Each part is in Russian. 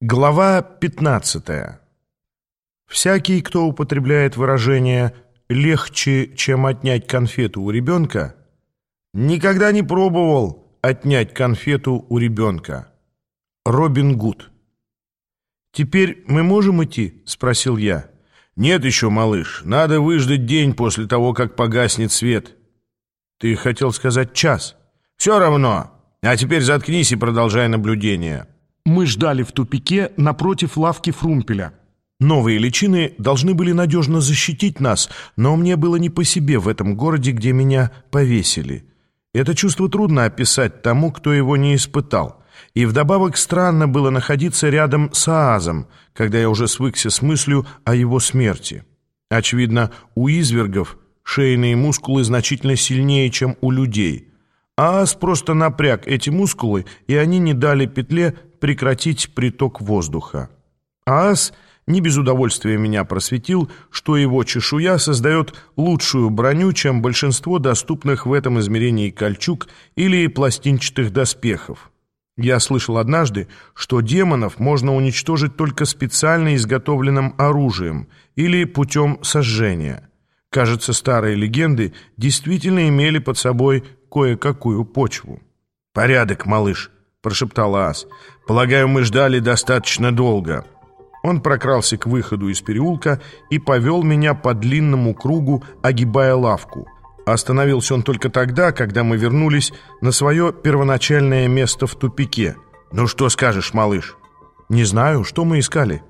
Глава 15. Всякий, кто употребляет выражение «легче, чем отнять конфету у ребенка», никогда не пробовал отнять конфету у ребенка. Робин Гуд. «Теперь мы можем идти?» — спросил я. «Нет еще, малыш. Надо выждать день после того, как погаснет свет». «Ты хотел сказать час?» «Все равно. А теперь заткнись и продолжай наблюдение». Мы ждали в тупике напротив лавки Фрумпеля. Новые личины должны были надежно защитить нас, но мне было не по себе в этом городе, где меня повесили. Это чувство трудно описать тому, кто его не испытал. И вдобавок странно было находиться рядом с Аазом, когда я уже свыкся с мыслью о его смерти. Очевидно, у извергов шейные мускулы значительно сильнее, чем у людей. Ааз просто напряг эти мускулы, и они не дали петле прекратить приток воздуха. Аас не без удовольствия меня просветил, что его чешуя создает лучшую броню, чем большинство доступных в этом измерении кольчуг или пластинчатых доспехов. Я слышал однажды, что демонов можно уничтожить только специально изготовленным оружием или путем сожжения. Кажется, старые легенды действительно имели под собой кое-какую почву. «Порядок, малыш», — прошептал Ас. «Полагаю, мы ждали достаточно долго». Он прокрался к выходу из переулка и повел меня по длинному кругу, огибая лавку. Остановился он только тогда, когда мы вернулись на свое первоначальное место в тупике. «Ну что скажешь, малыш?» «Не знаю, что мы искали».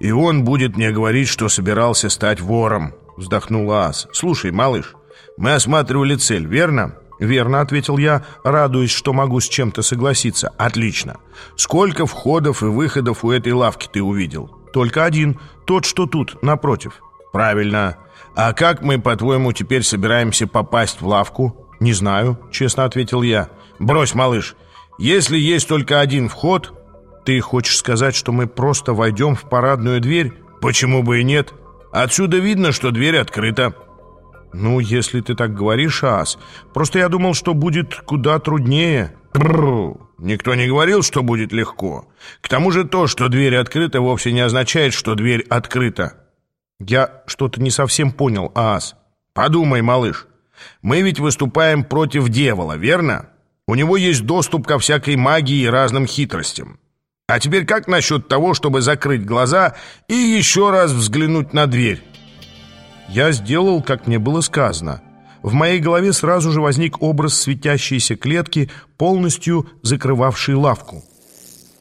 «И он будет мне говорить, что собирался стать вором», — вздохнул Ас. «Слушай, малыш, мы осматривали цель, верно?» «Верно», — ответил я, радуясь, что могу с чем-то согласиться. «Отлично. Сколько входов и выходов у этой лавки ты увидел?» «Только один. Тот, что тут, напротив». «Правильно. А как мы, по-твоему, теперь собираемся попасть в лавку?» «Не знаю», — честно ответил я. «Брось, малыш. Если есть только один вход...» «Ты хочешь сказать, что мы просто войдем в парадную дверь?» «Почему бы и нет? Отсюда видно, что дверь открыта». «Ну, если ты так говоришь, Ас, просто я думал, что будет куда труднее». Бррр, никто не говорил, что будет легко. К тому же то, что дверь открыта, вовсе не означает, что дверь открыта. Я что-то не совсем понял, Ас. Подумай, малыш, мы ведь выступаем против дьявола, верно? У него есть доступ ко всякой магии и разным хитростям. А теперь как насчет того, чтобы закрыть глаза и еще раз взглянуть на дверь? Я сделал, как мне было сказано. В моей голове сразу же возник образ светящейся клетки, полностью закрывавшей лавку.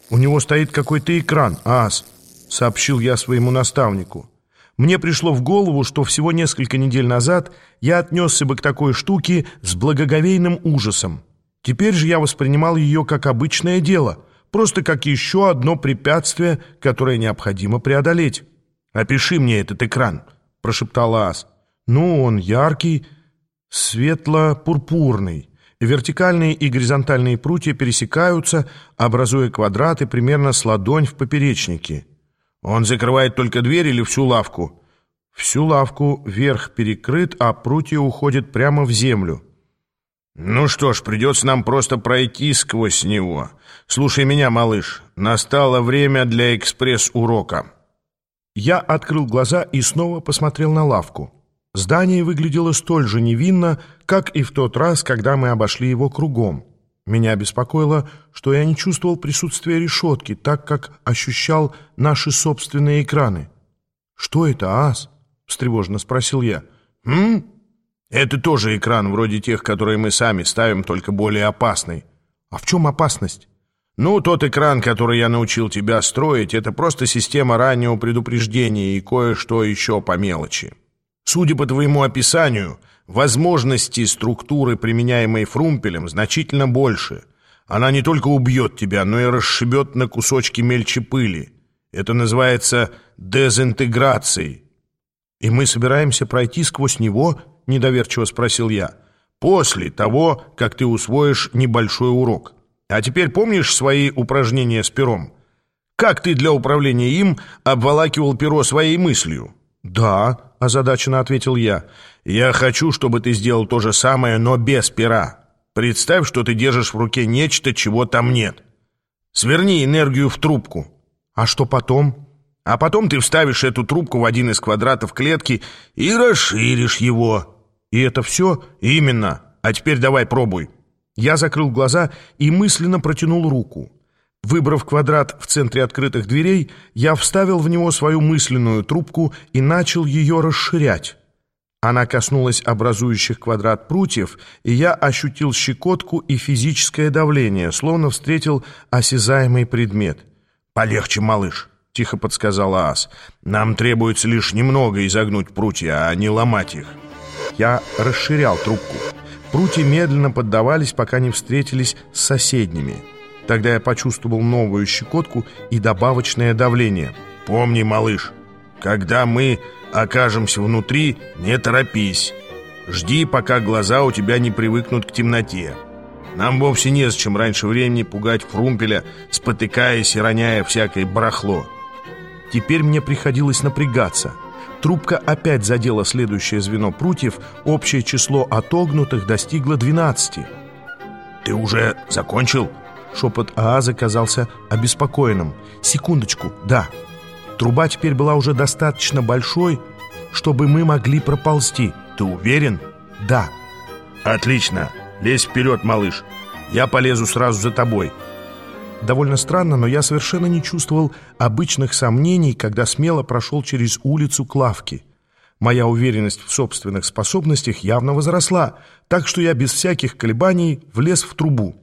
«У него стоит какой-то экран, ас», — сообщил я своему наставнику. Мне пришло в голову, что всего несколько недель назад я отнесся бы к такой штуке с благоговейным ужасом. Теперь же я воспринимал ее как обычное дело, просто как еще одно препятствие, которое необходимо преодолеть. «Опиши мне этот экран», — прошептал Ас. «Ну, он яркий, светло-пурпурный. Вертикальные и горизонтальные прутья пересекаются, образуя квадраты примерно с ладонь в поперечнике. Он закрывает только дверь или всю лавку?» «Всю лавку верх перекрыт, а прутья уходят прямо в землю». «Ну что ж, придется нам просто пройти сквозь него. Слушай меня, малыш, настало время для экспресс-урока». Я открыл глаза и снова посмотрел на лавку. Здание выглядело столь же невинно, как и в тот раз, когда мы обошли его кругом. Меня беспокоило, что я не чувствовал присутствия решетки, так как ощущал наши собственные экраны. «Что это, ас?» — встревоженно спросил я. «М? Это тоже экран, вроде тех, которые мы сами ставим, только более опасный». «А в чем опасность?» Ну, тот экран, который я научил тебя строить, это просто система раннего предупреждения и кое-что еще по мелочи. Судя по твоему описанию, возможности структуры, применяемой Фрумпелем, значительно больше. Она не только убьет тебя, но и расшибет на кусочки мельче пыли. Это называется дезинтеграцией. «И мы собираемся пройти сквозь него?» — недоверчиво спросил я. «После того, как ты усвоишь небольшой урок». А теперь помнишь свои упражнения с пером? Как ты для управления им обволакивал перо своей мыслью? Да, озадаченно ответил я. Я хочу, чтобы ты сделал то же самое, но без пера. Представь, что ты держишь в руке нечто, чего там нет. Сверни энергию в трубку. А что потом? А потом ты вставишь эту трубку в один из квадратов клетки и расширишь его. И это все? Именно. А теперь давай пробуй. Я закрыл глаза и мысленно протянул руку. Выбрав квадрат в центре открытых дверей, я вставил в него свою мысленную трубку и начал ее расширять. Она коснулась образующих квадрат прутьев, и я ощутил щекотку и физическое давление, словно встретил осязаемый предмет. «Полегче, малыш», — тихо подсказала Ас. «Нам требуется лишь немного изогнуть прутья, а не ломать их». Я расширял трубку. Прутья медленно поддавались, пока не встретились с соседними. Тогда я почувствовал новую щекотку и добавочное давление. «Помни, малыш, когда мы окажемся внутри, не торопись. Жди, пока глаза у тебя не привыкнут к темноте. Нам вовсе незачем раньше времени пугать Фрумпеля, спотыкаясь и роняя всякое барахло. Теперь мне приходилось напрягаться. Трубка опять задела следующее звено прутьев, общее число отогнутых достигло 12. «Ты уже закончил?» Шепот Ааза казался обеспокоенным. «Секундочку, да». Труба теперь была уже достаточно большой, чтобы мы могли проползти. Ты уверен? Да. Отлично. Лезь вперед, малыш. Я полезу сразу за тобой. Довольно странно, но я совершенно не чувствовал обычных сомнений, когда смело прошел через улицу к лавке. Моя уверенность в собственных способностях явно возросла, так что я без всяких колебаний влез в трубу.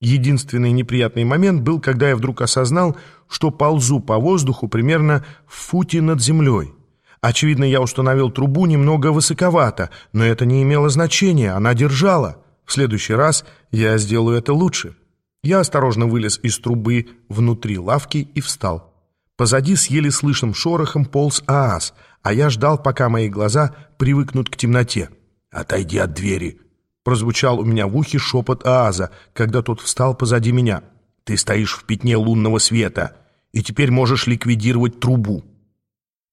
Единственный неприятный момент был, когда я вдруг осознал, что ползу по воздуху примерно в футе над землей. Очевидно, я установил трубу немного высоковато, но это не имело значения, она держала. В следующий раз я сделаю это лучше. Я осторожно вылез из трубы внутри лавки и встал. Позади с еле слышным шорохом полз аас, а я ждал, пока мои глаза привыкнут к темноте. «Отойди от двери», Прозвучал у меня в ухе шепот Ааза, когда тот встал позади меня. «Ты стоишь в пятне лунного света, и теперь можешь ликвидировать трубу».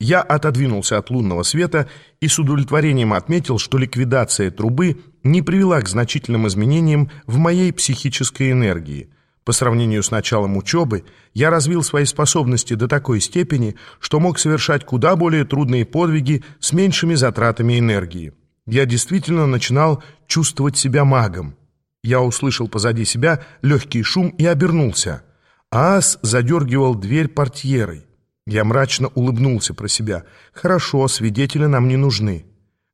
Я отодвинулся от лунного света и с удовлетворением отметил, что ликвидация трубы не привела к значительным изменениям в моей психической энергии. По сравнению с началом учебы, я развил свои способности до такой степени, что мог совершать куда более трудные подвиги с меньшими затратами энергии я действительно начинал чувствовать себя магом. Я услышал позади себя легкий шум и обернулся. Аас задергивал дверь портьерой. Я мрачно улыбнулся про себя. «Хорошо, свидетели нам не нужны».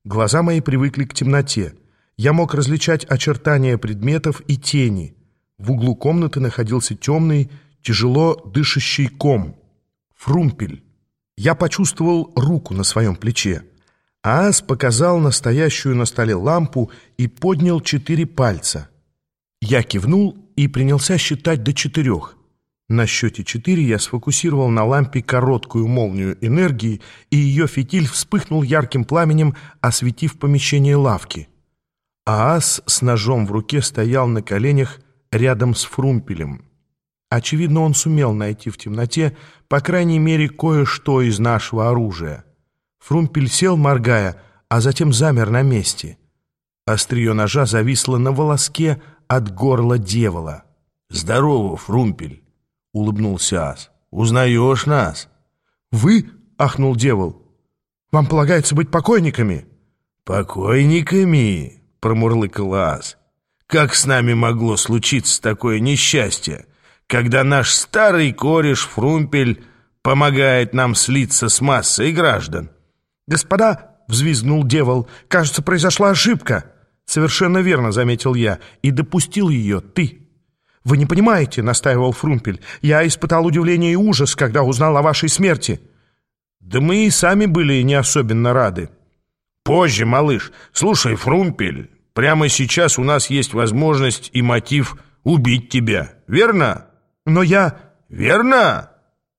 Глаза мои привыкли к темноте. Я мог различать очертания предметов и тени. В углу комнаты находился темный, тяжело дышащий ком. Фрумпель. Я почувствовал руку на своем плече. Аас показал настоящую на столе лампу и поднял четыре пальца. Я кивнул и принялся считать до четырех. На счете четыре я сфокусировал на лампе короткую молнию энергии, и ее фитиль вспыхнул ярким пламенем, осветив помещение лавки. Аас с ножом в руке стоял на коленях рядом с Фрумпелем. Очевидно, он сумел найти в темноте, по крайней мере, кое-что из нашего оружия. Фрумпель сел, моргая, а затем замер на месте. Острие ножа зависло на волоске от горла дьявола. «Здорово, Фрумпель!» — улыбнулся Ас. «Узнаешь нас?» «Вы?» — ахнул дьявол. «Вам полагается быть покойниками?» «Покойниками?» — промурлыкал Ас. «Как с нами могло случиться такое несчастье, когда наш старый кореш Фрумпель помогает нам слиться с массой граждан?» «Господа!» — взвизгнул дьявол. «Кажется, произошла ошибка!» «Совершенно верно», — заметил я, — «и допустил ее ты». «Вы не понимаете», — настаивал Фрумпель. «Я испытал удивление и ужас, когда узнал о вашей смерти». «Да мы и сами были не особенно рады». «Позже, малыш. Слушай, Фрумпель, прямо сейчас у нас есть возможность и мотив убить тебя, верно?» «Но я...» «Верно?»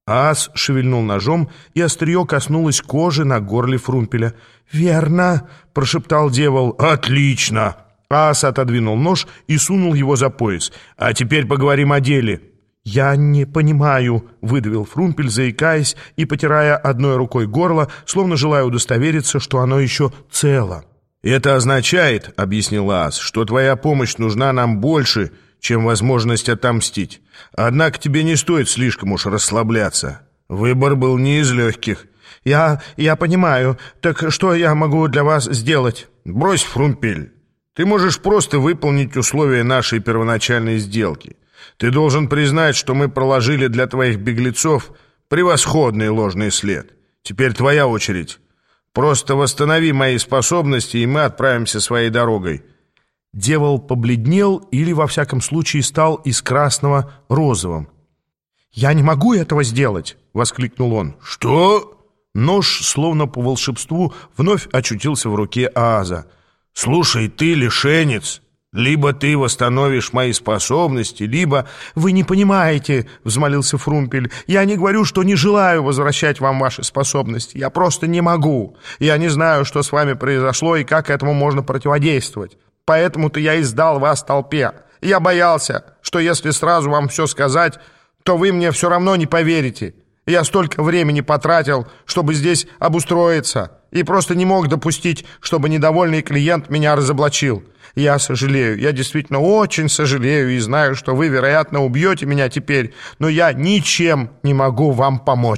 Ас шевельнул ножом, и острие коснулось кожи на горле Фрумпеля. «Верно!» — прошептал дьявол. «Отлично!» Ас отодвинул нож и сунул его за пояс. «А теперь поговорим о деле». «Я не понимаю», — выдавил Фрумпель, заикаясь и потирая одной рукой горло, словно желая удостовериться, что оно еще цело. «Это означает, — объяснил Ас, — что твоя помощь нужна нам больше, — чем возможность отомстить. Однако тебе не стоит слишком уж расслабляться. Выбор был не из легких. Я... я понимаю. Так что я могу для вас сделать? Брось, Фрумпель. Ты можешь просто выполнить условия нашей первоначальной сделки. Ты должен признать, что мы проложили для твоих беглецов превосходный ложный след. Теперь твоя очередь. Просто восстанови мои способности, и мы отправимся своей дорогой». Дьявол побледнел или, во всяком случае, стал из красного розовым. «Я не могу этого сделать!» — воскликнул он. «Что?» Нож, словно по волшебству, вновь очутился в руке Ааза. «Слушай, ты лишенец!» Либо ты восстановишь мои способности, либо... Вы не понимаете, взмолился Фрумпель. Я не говорю, что не желаю возвращать вам ваши способности. Я просто не могу. Я не знаю, что с вами произошло и как этому можно противодействовать. Поэтому-то я и сдал вас толпе. Я боялся, что если сразу вам все сказать, то вы мне все равно не поверите. Я столько времени потратил, чтобы здесь обустроиться, и просто не мог допустить, чтобы недовольный клиент меня разоблачил. Я сожалею, я действительно очень сожалею и знаю, что вы, вероятно, убьете меня теперь, но я ничем не могу вам помочь».